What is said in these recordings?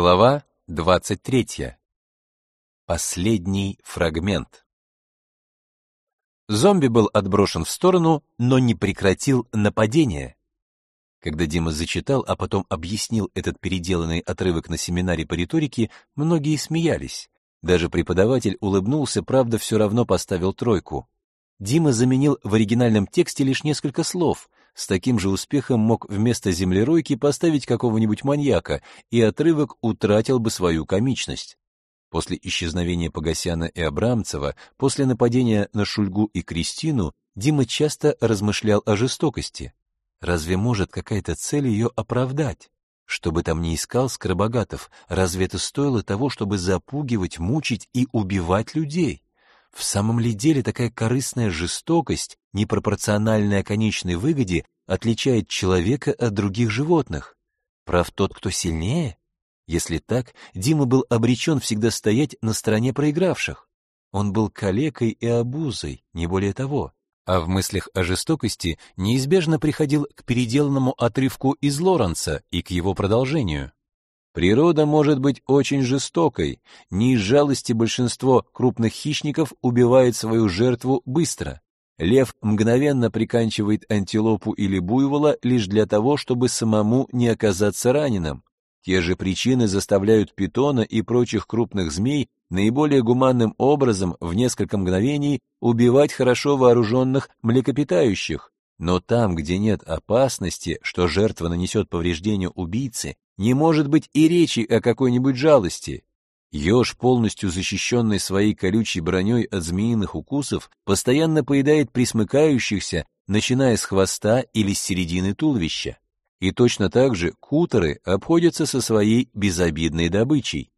Глава 23. Последний фрагмент. Зомби был отброшен в сторону, но не прекратил нападение. Когда Дима зачитал, а потом объяснил этот переделанный отрывок на семинаре по риторике, многие смеялись. Даже преподаватель улыбнулся, правда, все равно поставил тройку. Дима заменил в оригинальном тексте лишь несколько слов, с таким же успехом мог вместо землеройки поставить какого-нибудь маньяка, и отрывок утратил бы свою комичность. После исчезновения Погосяна и Абрамцева, после нападения на Шульгу и Кристину, Дима часто размышлял о жестокости. Разве может какая-то цель ее оправдать? Что бы там ни искал Скоробогатов, разве это стоило того, чтобы запугивать, мучить и убивать людей? В самом ли деле такая корыстная жестокость, непропорциональная конечной выгоде, отличает человека от других животных? Прав тот, кто сильнее? Если так, Дима был обречен всегда стоять на стороне проигравших. Он был калекой и обузой, не более того. А в мыслях о жестокости неизбежно приходил к переделанному отрывку из Лоренца и к его продолжению. Природа может быть очень жестокой. Не из жалости большинство крупных хищников убивает свою жертву быстро. Лев мгновенно приканчивает антилопу или буйвола лишь для того, чтобы самому не оказаться раненым. Те же причины заставляют питона и прочих крупных змей наиболее гуманным образом в несколько мгновений убивать хорошо вооруженных млекопитающих. Но там, где нет опасности, что жертва нанесет повреждение убийце, не может быть и речи о какой-нибудь жалости. Еж, полностью защищенный своей колючей броней от змеиных укусов, постоянно поедает присмыкающихся, начиная с хвоста или с середины туловища. И точно так же кутеры обходятся со своей безобидной добычей.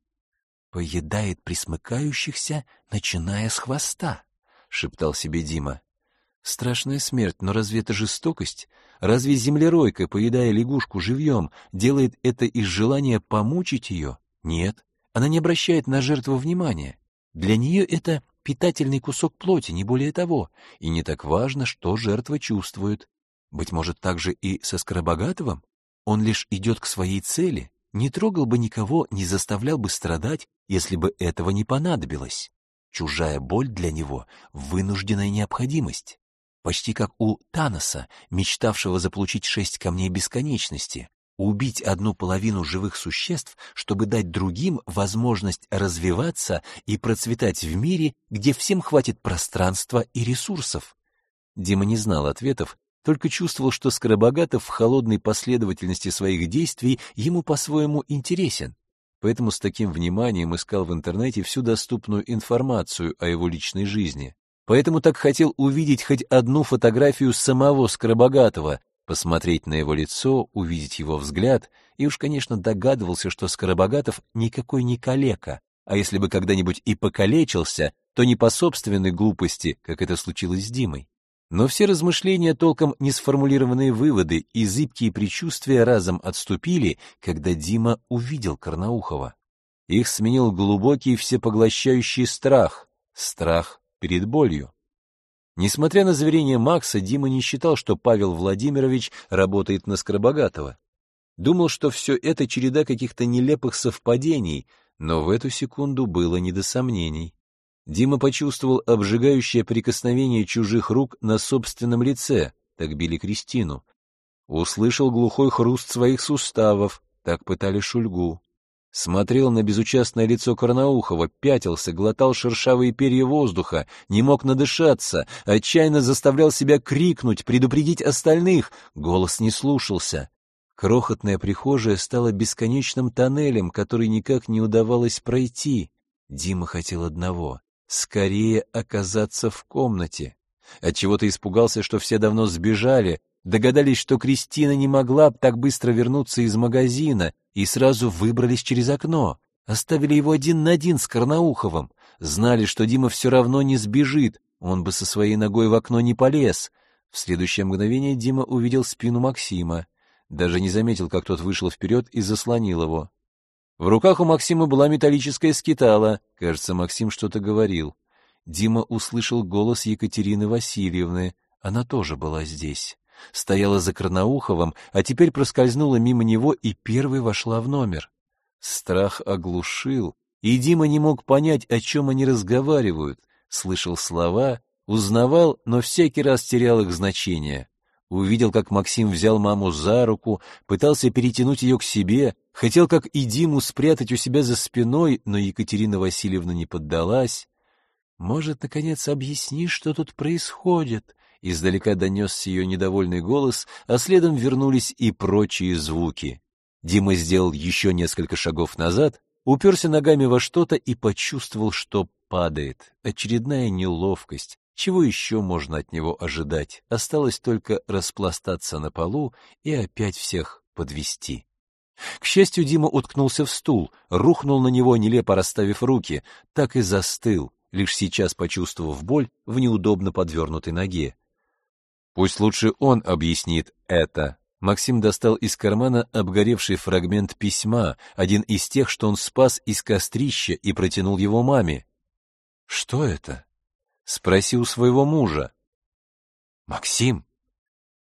«Поедает присмыкающихся, начиная с хвоста», — шептал себе Дима. Страшная смерть, но разве это жестокость? Разве землеройка, поедая лягушку живьем, делает это из желания помучить ее? Нет, она не обращает на жертву внимания. Для нее это питательный кусок плоти, не более того, и не так важно, что жертва чувствует. Быть может, так же и со Скоробогатовым? Он лишь идет к своей цели, не трогал бы никого, не заставлял бы страдать, если бы этого не понадобилось. Чужая боль для него — вынужденная необходимость почти как у Таноса, мечтавшего заполучить шесть камней бесконечности, убить одну половину живых существ, чтобы дать другим возможность развиваться и процветать в мире, где всем хватит пространства и ресурсов. Дима не знал ответов, только чувствовал, что Скоробогатов в холодной последовательности своих действий ему по-своему интересен. Поэтому с таким вниманием искал в интернете всю доступную информацию о его личной жизни поэтому так хотел увидеть хоть одну фотографию самого Скоробогатого, посмотреть на его лицо, увидеть его взгляд, и уж, конечно, догадывался, что Скоробогатов никакой не калека, а если бы когда-нибудь и покалечился, то не по собственной глупости, как это случилось с Димой. Но все размышления, толком не сформулированные выводы и зыбкие предчувствия разом отступили, когда Дима увидел Карнаухова. Их сменил глубокий всепоглощающий страх, страх перед болью. Несмотря на заверение Макса, Дима не считал, что Павел Владимирович работает на Скоробогатого. Думал, что все это череда каких-то нелепых совпадений, но в эту секунду было не до сомнений. Дима почувствовал обжигающее прикосновение чужих рук на собственном лице, так били Кристину. Услышал глухой хруст своих суставов, так пытали Шульгу. Смотрел на безучастное лицо Корнаухова, пятился, глотал шершавые перья воздуха, не мог надышаться, отчаянно заставлял себя крикнуть, предупредить остальных. Голос не слушался. Крохотная прихожая стала бесконечным тоннелем, который никак не удавалось пройти. Дима хотел одного — скорее оказаться в комнате. Отчего-то испугался, что все давно сбежали, Догадались, что Кристина не могла так быстро вернуться из магазина, и сразу выбрались через окно. Оставили его один на один с Карнауховым. Знали, что Дима все равно не сбежит, он бы со своей ногой в окно не полез. В следующее мгновение Дима увидел спину Максима. Даже не заметил, как тот вышел вперед и заслонил его. В руках у Максима была металлическая скитала. Кажется, Максим что-то говорил. Дима услышал голос Екатерины Васильевны. Она тоже была здесь стояла за Карнауховым, а теперь проскользнула мимо него и первой вошла в номер. Страх оглушил, и Дима не мог понять, о чем они разговаривают. Слышал слова, узнавал, но всякий раз терял их значение. Увидел, как Максим взял маму за руку, пытался перетянуть ее к себе, хотел, как и Диму, спрятать у себя за спиной, но Екатерина Васильевна не поддалась. «Может, наконец, объяснишь, что тут происходит?» Издалека донесся ее недовольный голос, а следом вернулись и прочие звуки. Дима сделал еще несколько шагов назад, уперся ногами во что-то и почувствовал, что падает. Очередная неловкость. Чего еще можно от него ожидать? Осталось только распластаться на полу и опять всех подвести. К счастью, Дима уткнулся в стул, рухнул на него, нелепо расставив руки, так и застыл, лишь сейчас почувствовав боль в неудобно подвернутой ноге. Пусть лучше он объяснит это. Максим достал из кармана обгоревший фрагмент письма, один из тех, что он спас из кострища и протянул его маме. Что это? Спросил своего мужа. Максим.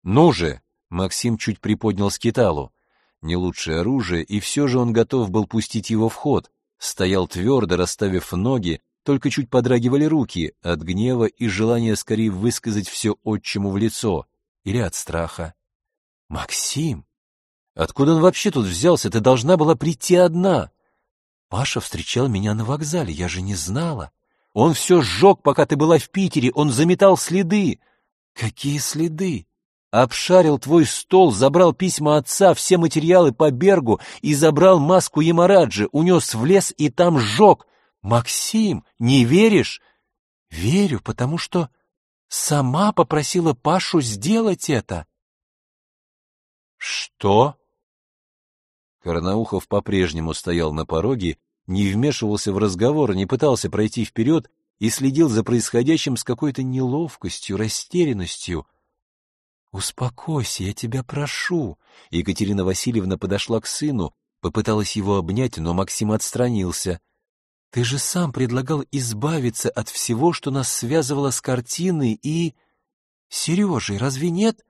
Ну же, Максим чуть приподнял скиталу. Не лучшее оружие, и все же он готов был пустить его в ход. Стоял твердо, расставив ноги, только чуть подрагивали руки от гнева и желания скорее высказать все отчиму в лицо. Или от страха. «Максим! Откуда он вообще тут взялся? Ты должна была прийти одна!» «Паша встречал меня на вокзале, я же не знала. Он все сжег, пока ты была в Питере, он заметал следы». «Какие следы?» Обшарил твой стол, забрал письма отца, все материалы по Бергу и забрал маску Ямараджи, унес в лес и там сжег. Максим, не веришь? Верю, потому что сама попросила Пашу сделать это. Что? Карнаухов по-прежнему стоял на пороге, не вмешивался в разговор, не пытался пройти вперед и следил за происходящим с какой-то неловкостью, растерянностью. «Успокойся, я тебя прошу!» Екатерина Васильевна подошла к сыну, попыталась его обнять, но Максим отстранился. «Ты же сам предлагал избавиться от всего, что нас связывало с картиной и... Сережей, разве нет?»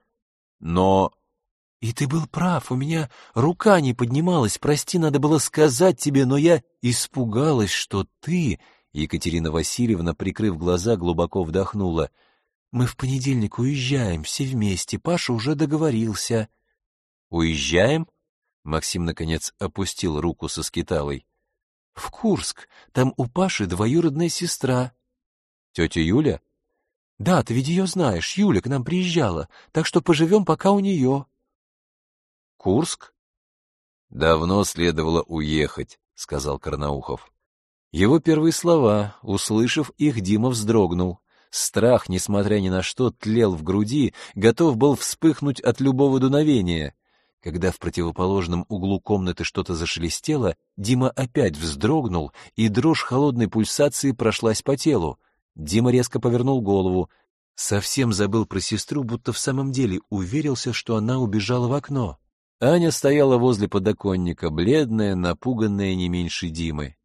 «Но и ты был прав, у меня рука не поднималась, прости, надо было сказать тебе, но я испугалась, что ты, Екатерина Васильевна, прикрыв глаза, глубоко вдохнула. Мы в понедельник уезжаем, все вместе, Паша уже договорился. Уезжаем? Максим, наконец, опустил руку со скиталой. В Курск, там у Паши двоюродная сестра. Тетя Юля? Да, ты ведь ее знаешь, Юля к нам приезжала, так что поживем пока у нее. Курск? Давно следовало уехать, сказал Карнаухов. Его первые слова, услышав их, Дима вздрогнул. Страх, несмотря ни на что, тлел в груди, готов был вспыхнуть от любого дуновения. Когда в противоположном углу комнаты что-то зашелестело, Дима опять вздрогнул, и дрожь холодной пульсации прошлась по телу. Дима резко повернул голову. Совсем забыл про сестру, будто в самом деле уверился, что она убежала в окно. Аня стояла возле подоконника, бледная, напуганная не меньше Димы.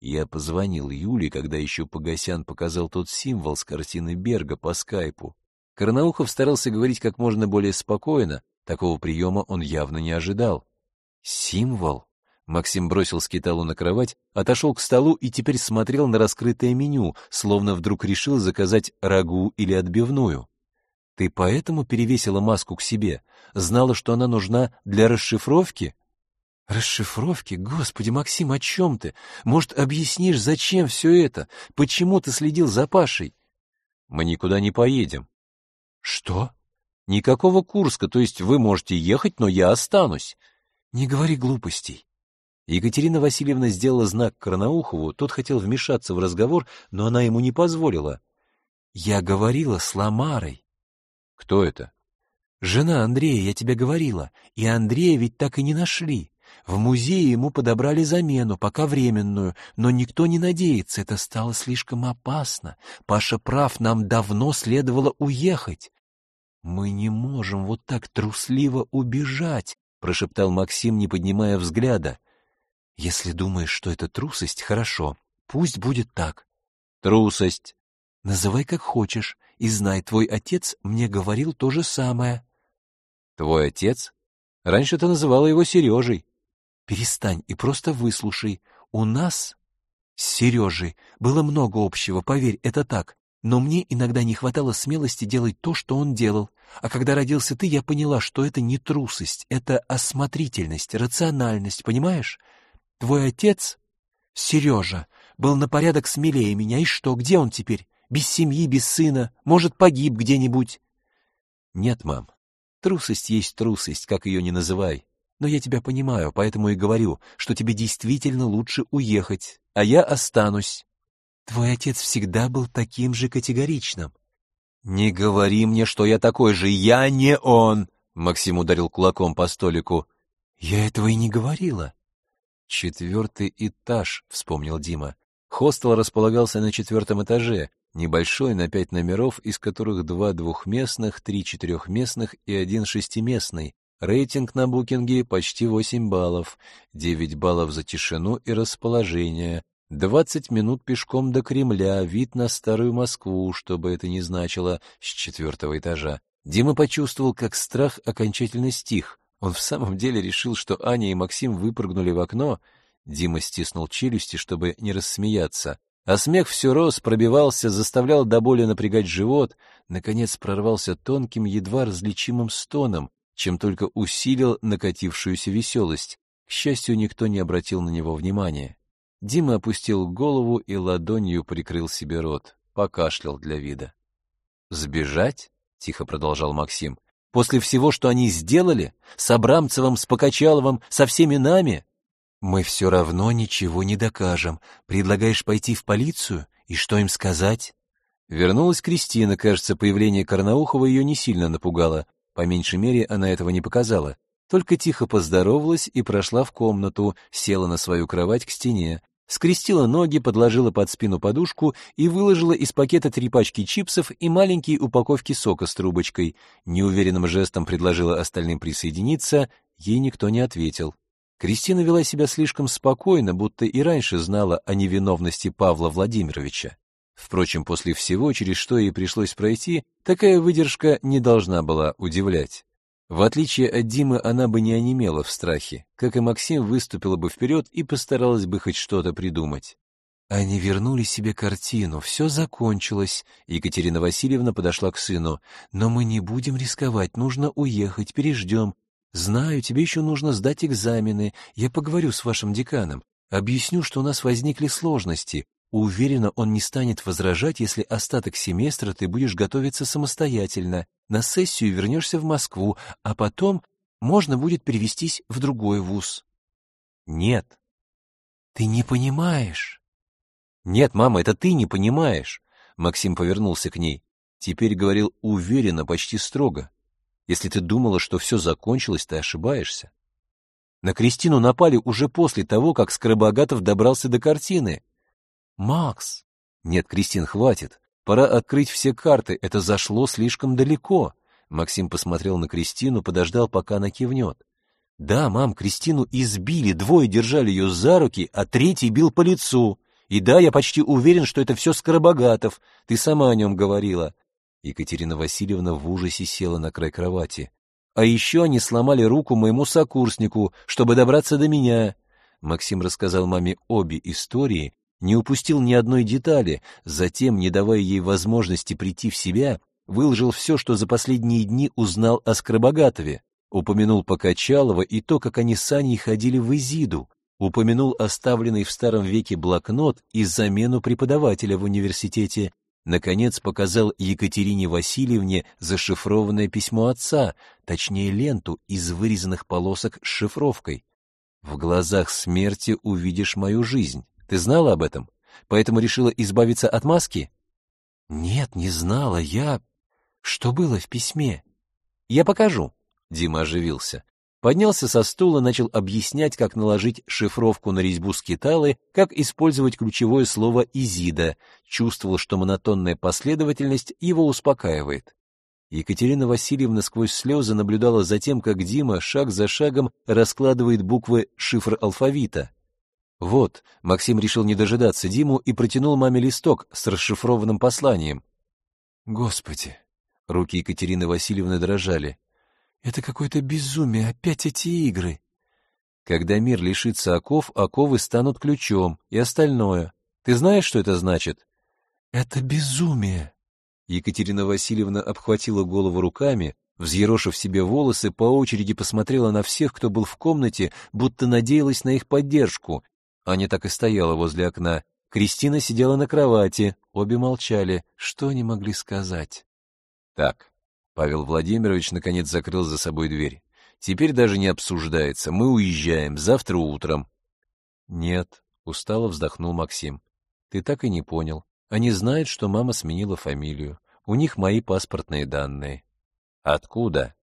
Я позвонил Юле, когда еще Погосян показал тот символ с картины Берга по скайпу. Карнаухов старался говорить как можно более спокойно, такого приема он явно не ожидал. «Символ?» Максим бросил скиталу на кровать, отошел к столу и теперь смотрел на раскрытое меню, словно вдруг решил заказать рагу или отбивную. Ты поэтому перевесила маску к себе? Знала, что она нужна для расшифровки? Расшифровки? Господи, Максим, о чем ты? Может, объяснишь, зачем все это? Почему ты следил за Пашей? Мы никуда не поедем. Что? Никакого Курска, то есть вы можете ехать, но я останусь. Не говори глупостей. Екатерина Васильевна сделала знак Карнаухову, тот хотел вмешаться в разговор, но она ему не позволила. Я говорила с Ламарой. Кто это? Жена Андрея, я тебе говорила. И Андрея ведь так и не нашли. В музее ему подобрали замену, пока временную, но никто не надеется, это стало слишком опасно. Паша прав, нам давно следовало уехать. Мы не можем вот так трусливо убежать, прошептал Максим, не поднимая взгляда. Если думаешь, что это трусость, хорошо. Пусть будет так. Трусость. Называй как хочешь. И знай, твой отец мне говорил то же самое. Твой отец? Раньше ты называла его Сережей. Перестань и просто выслушай. У нас с Сережей было много общего, поверь, это так. Но мне иногда не хватало смелости делать то, что он делал. А когда родился ты, я поняла, что это не трусость, это осмотрительность, рациональность, понимаешь? Твой отец, Сережа, был на порядок смелее меня, и что, где он теперь? Без семьи, без сына, может, погиб где-нибудь? Нет, мам, трусость есть трусость, как ее ни называй. Но я тебя понимаю, поэтому и говорю, что тебе действительно лучше уехать, а я останусь. Твой отец всегда был таким же категоричным. Не говори мне, что я такой же, я не он, Максим ударил кулаком по столику. Я этого и не говорила. Четвертый этаж, вспомнил Дима. Хостел располагался на четвертом этаже, небольшой на пять номеров, из которых два двухместных, три четырехместных и один шестиместный. Рейтинг на букинге почти 8 баллов, 9 баллов за тишину и расположение, 20 минут пешком до Кремля, вид на старую Москву, что бы это ни значило, с четвертого этажа. Дима почувствовал, как страх окончательно стих. Он в самом деле решил, что Аня и Максим выпрыгнули в окно. Дима стиснул челюсти, чтобы не рассмеяться. А смех все рос, пробивался, заставлял до боли напрягать живот, наконец прорвался тонким, едва различимым стоном, чем только усилил накатившуюся веселость. К счастью, никто не обратил на него внимания. Дима опустил голову и ладонью прикрыл себе рот, покашлял для вида. «Сбежать?» — тихо продолжал Максим. «После всего, что они сделали? С Абрамцевым, с Покачаловым, со всеми нами?» Мы все равно ничего не докажем. Предлагаешь пойти в полицию? И что им сказать? Вернулась Кристина, кажется, появление Карнаухова ее не сильно напугало. По меньшей мере, она этого не показала. Только тихо поздоровалась и прошла в комнату, села на свою кровать к стене, скрестила ноги, подложила под спину подушку и выложила из пакета три пачки чипсов и маленькие упаковки сока с трубочкой. Неуверенным жестом предложила остальным присоединиться, ей никто не ответил. Кристина вела себя слишком спокойно, будто и раньше знала о невиновности Павла Владимировича. Впрочем, после всего, через что ей пришлось пройти, такая выдержка не должна была удивлять. В отличие от Димы, она бы не онемела в страхе, как и Максим выступила бы вперед и постаралась бы хоть что-то придумать. Они вернули себе картину, все закончилось. Екатерина Васильевна подошла к сыну. «Но мы не будем рисковать, нужно уехать, переждем. Знаю, тебе еще нужно сдать экзамены. Я поговорю с вашим деканом. Объясню, что у нас возникли сложности. Уверена, он не станет возражать, если остаток семестра ты будешь готовиться самостоятельно. На сессию вернешься в Москву, а потом можно будет перевестись в другой вуз. Нет. Ты не понимаешь. Нет, мама, это ты не понимаешь. Максим повернулся к ней. Теперь говорил уверенно, почти строго. Если ты думала, что все закончилось, ты ошибаешься. На Кристину напали уже после того, как Скоробогатов добрался до картины. Макс! Нет, Кристин, хватит. Пора открыть все карты, это зашло слишком далеко. Максим посмотрел на Кристину, подождал, пока она кивнет. Да, мам, Кристину избили, двое держали ее за руки, а третий бил по лицу. И да, я почти уверен, что это все Скоробогатов. Ты сама о нем говорила. Екатерина Васильевна в ужасе села на край кровати. А еще они сломали руку моему сокурснику, чтобы добраться до меня. Максим рассказал маме обе истории, не упустил ни одной детали, затем, не давая ей возможности прийти в себя, выложил все, что за последние дни узнал о Скоробогатове. Упомянул Покачалова и то, как они с Аней ходили в Изиду. Упомянул оставленный в старом веке блокнот и замену преподавателя в университете, наконец показал Екатерине Васильевне зашифрованное письмо отца, точнее ленту из вырезанных полосок с шифровкой. «В глазах смерти увидишь мою жизнь. Ты знала об этом? Поэтому решила избавиться от маски?» «Нет, не знала. Я... Что было в письме?» «Я покажу». Дима оживился. Поднялся со стула, начал объяснять, как наложить шифровку на резьбу скиталы, как использовать ключевое слово «изида». Чувствовал, что монотонная последовательность его успокаивает. Екатерина Васильевна сквозь слезы наблюдала за тем, как Дима шаг за шагом раскладывает буквы шифр алфавита. Вот, Максим решил не дожидаться Диму и протянул маме листок с расшифрованным посланием. Господи! Руки Екатерины Васильевны дрожали. Это какое-то безумие, опять эти игры. Когда мир лишится оков, оковы станут ключом и остальное. Ты знаешь, что это значит? Это безумие. Екатерина Васильевна обхватила голову руками, взъерошив себе волосы, по очереди посмотрела на всех, кто был в комнате, будто надеялась на их поддержку. Аня так и стояла возле окна. Кристина сидела на кровати, обе молчали. Что они могли сказать? Так, Павел Владимирович наконец закрыл за собой дверь. Теперь даже не обсуждается. Мы уезжаем завтра утром. Нет, устало вздохнул Максим. Ты так и не понял. Они знают, что мама сменила фамилию. У них мои паспортные данные. Откуда?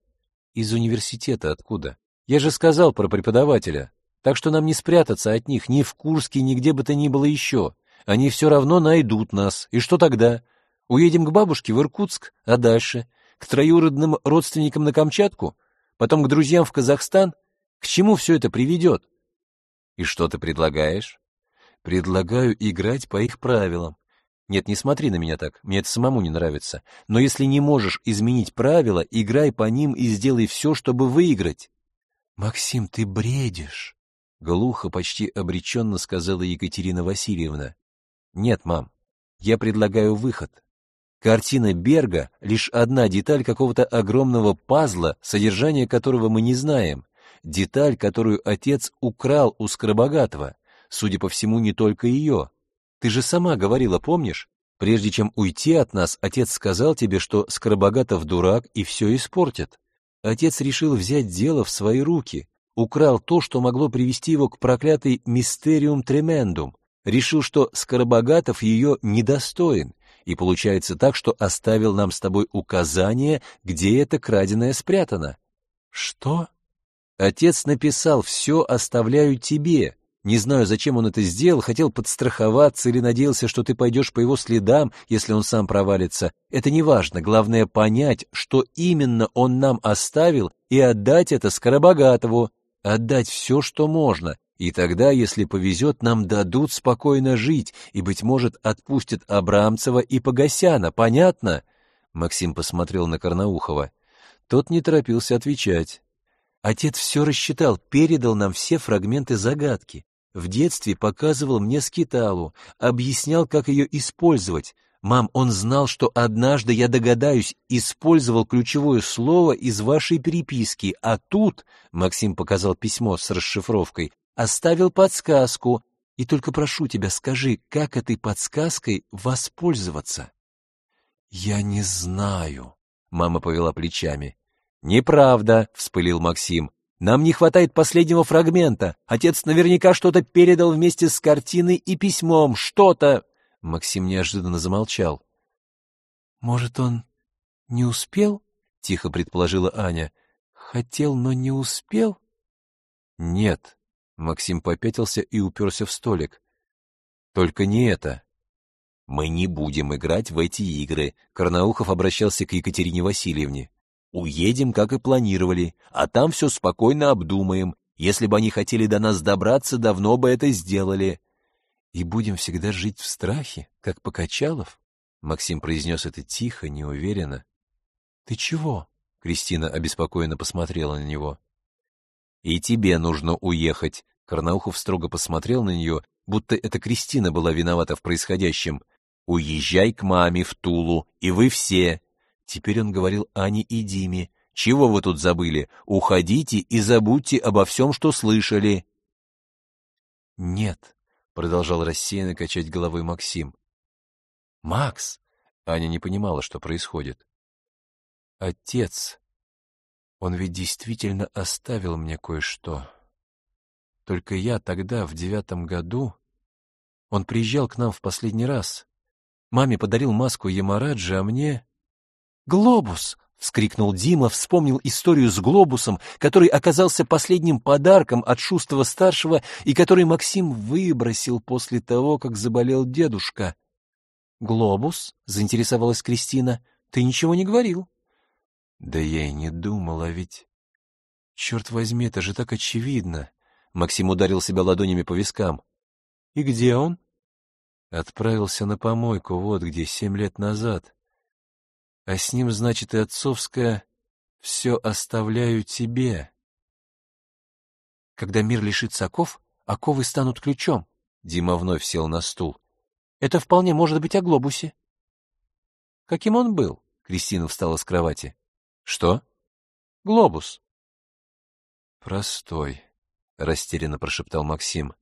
Из университета откуда? Я же сказал про преподавателя. Так что нам не спрятаться от них ни в Курске, ни где бы то ни было еще. Они все равно найдут нас. И что тогда? Уедем к бабушке в Иркутск, а дальше? К троюродным родственникам на Камчатку? Потом к друзьям в Казахстан? К чему все это приведет? И что ты предлагаешь? Предлагаю играть по их правилам. Нет, не смотри на меня так, мне это самому не нравится. Но если не можешь изменить правила, играй по ним и сделай все, чтобы выиграть. Максим, ты бредишь. Глухо, почти обреченно сказала Екатерина Васильевна. Нет, мам, я предлагаю выход. Картина Берга — лишь одна деталь какого-то огромного пазла, содержание которого мы не знаем. Деталь, которую отец украл у Скоробогатого. Судя по всему, не только ее. Ты же сама говорила, помнишь? Прежде чем уйти от нас, отец сказал тебе, что Скоробогатов дурак и все испортит. Отец решил взять дело в свои руки, украл то, что могло привести его к проклятой мистериум тремендум, решил, что Скоробогатов ее недостоин, и получается так, что оставил нам с тобой указание, где это краденое спрятано. Что? Отец написал «все оставляю тебе», не знаю, зачем он это сделал, хотел подстраховаться или надеялся, что ты пойдешь по его следам, если он сам провалится. Это не важно, главное понять, что именно он нам оставил, и отдать это Скоробогатову. Отдать все, что можно, и тогда, если повезет, нам дадут спокойно жить, и, быть может, отпустят Абрамцева и Погосяна, понятно?» Максим посмотрел на Карнаухова. Тот не торопился отвечать. Отец все рассчитал, передал нам все фрагменты загадки. В детстве показывал мне скиталу, объяснял, как ее использовать. Мам, он знал, что однажды я догадаюсь, использовал ключевое слово из вашей переписки, а тут, Максим показал письмо с расшифровкой, оставил подсказку. И только прошу тебя, скажи, как этой подсказкой воспользоваться? Я не знаю, мама повела плечами. Неправда, вспылил Максим. Нам не хватает последнего фрагмента. Отец наверняка что-то передал вместе с картиной и письмом. Что-то...» Максим неожиданно замолчал. «Может, он не успел?» — тихо предположила Аня. «Хотел, но не успел?» «Нет». Максим попятился и уперся в столик. «Только не это». «Мы не будем играть в эти игры», — Карнаухов обращался к Екатерине Васильевне. Уедем, как и планировали, а там все спокойно обдумаем. Если бы они хотели до нас добраться, давно бы это сделали. И будем всегда жить в страхе, как Покачалов? Максим произнес это тихо, неуверенно. Ты чего? Кристина обеспокоенно посмотрела на него. И тебе нужно уехать. Карнаухов строго посмотрел на нее, будто это Кристина была виновата в происходящем. Уезжай к маме в Тулу, и вы все, Теперь он говорил Ане и Диме. «Чего вы тут забыли? Уходите и забудьте обо всем, что слышали». «Нет», — продолжал рассеянно качать головой Максим. «Макс!» — Аня не понимала, что происходит. «Отец, он ведь действительно оставил мне кое-что. Только я тогда, в девятом году, он приезжал к нам в последний раз. Маме подарил маску Ямараджи, а мне «Глобус!» — вскрикнул Дима, вспомнил историю с глобусом, который оказался последним подарком от Шустова-старшего и который Максим выбросил после того, как заболел дедушка. «Глобус?» — заинтересовалась Кристина. «Ты ничего не говорил?» «Да я и не думала, ведь...» «Черт возьми, это же так очевидно!» Максим ударил себя ладонями по вискам. «И где он?» Отправился на помойку, вот где, семь лет назад а с ним, значит, и отцовское «все оставляю тебе». Когда мир лишится оков, оковы станут ключом. Дима вновь сел на стул. Это вполне может быть о глобусе. Каким он был? Кристина встала с кровати. Что? Глобус. Простой, растерянно прошептал Максим.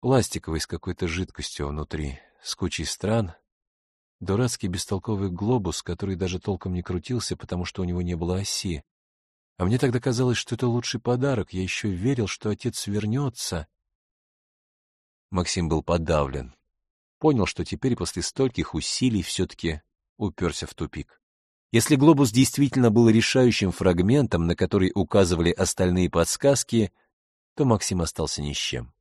Пластиковый с какой-то жидкостью внутри, с кучей стран. Дурацкий бестолковый глобус, который даже толком не крутился, потому что у него не было оси. А мне тогда казалось, что это лучший подарок. Я еще верил, что отец вернется. Максим был подавлен. Понял, что теперь после стольких усилий все-таки уперся в тупик. Если глобус действительно был решающим фрагментом, на который указывали остальные подсказки, то Максим остался ни с чем.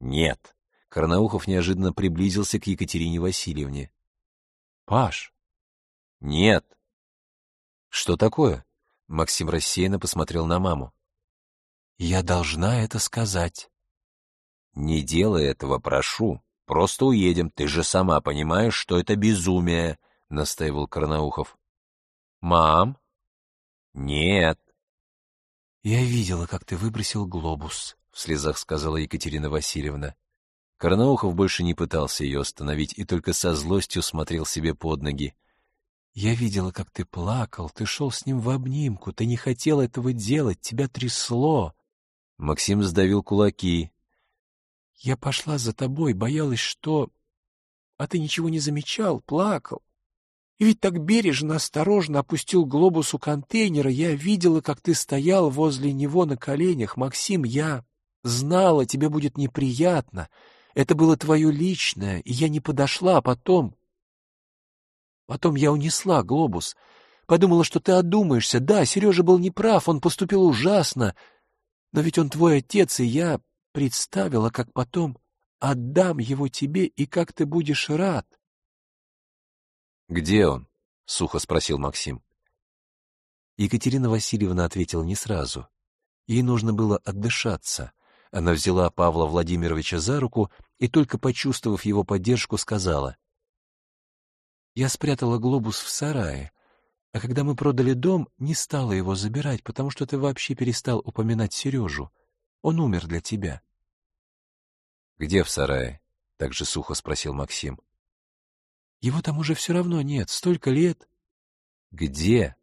Нет. Карнаухов неожиданно приблизился к Екатерине Васильевне. Паш. Нет. Что такое? Максим рассеянно посмотрел на маму. Я должна это сказать. Не делай этого, прошу. Просто уедем. Ты же сама понимаешь, что это безумие, настаивал Карнаухов. Мам? Нет. Я видела, как ты выбросил глобус, в слезах сказала Екатерина Васильевна. Карнаухов больше не пытался ее остановить и только со злостью смотрел себе под ноги. «Я видела, как ты плакал, ты шел с ним в обнимку, ты не хотел этого делать, тебя трясло». Максим сдавил кулаки. «Я пошла за тобой, боялась, что... А ты ничего не замечал, плакал. И ведь так бережно, осторожно опустил глобус у контейнера. Я видела, как ты стоял возле него на коленях. Максим, я знала, тебе будет неприятно. Это было твое личное, и я не подошла, а потом... Потом я унесла глобус. Подумала, что ты одумаешься. Да, Сережа был неправ, он поступил ужасно. Но ведь он твой отец, и я представила, как потом отдам его тебе, и как ты будешь рад. — Где он? — сухо спросил Максим. Екатерина Васильевна ответила не сразу. Ей нужно было отдышаться. Она взяла Павла Владимировича за руку и, только почувствовав его поддержку, сказала. «Я спрятала глобус в сарае, а когда мы продали дом, не стала его забирать, потому что ты вообще перестал упоминать Сережу. Он умер для тебя». «Где в сарае?» — так же сухо спросил Максим. «Его там уже все равно нет, столько лет». «Где?»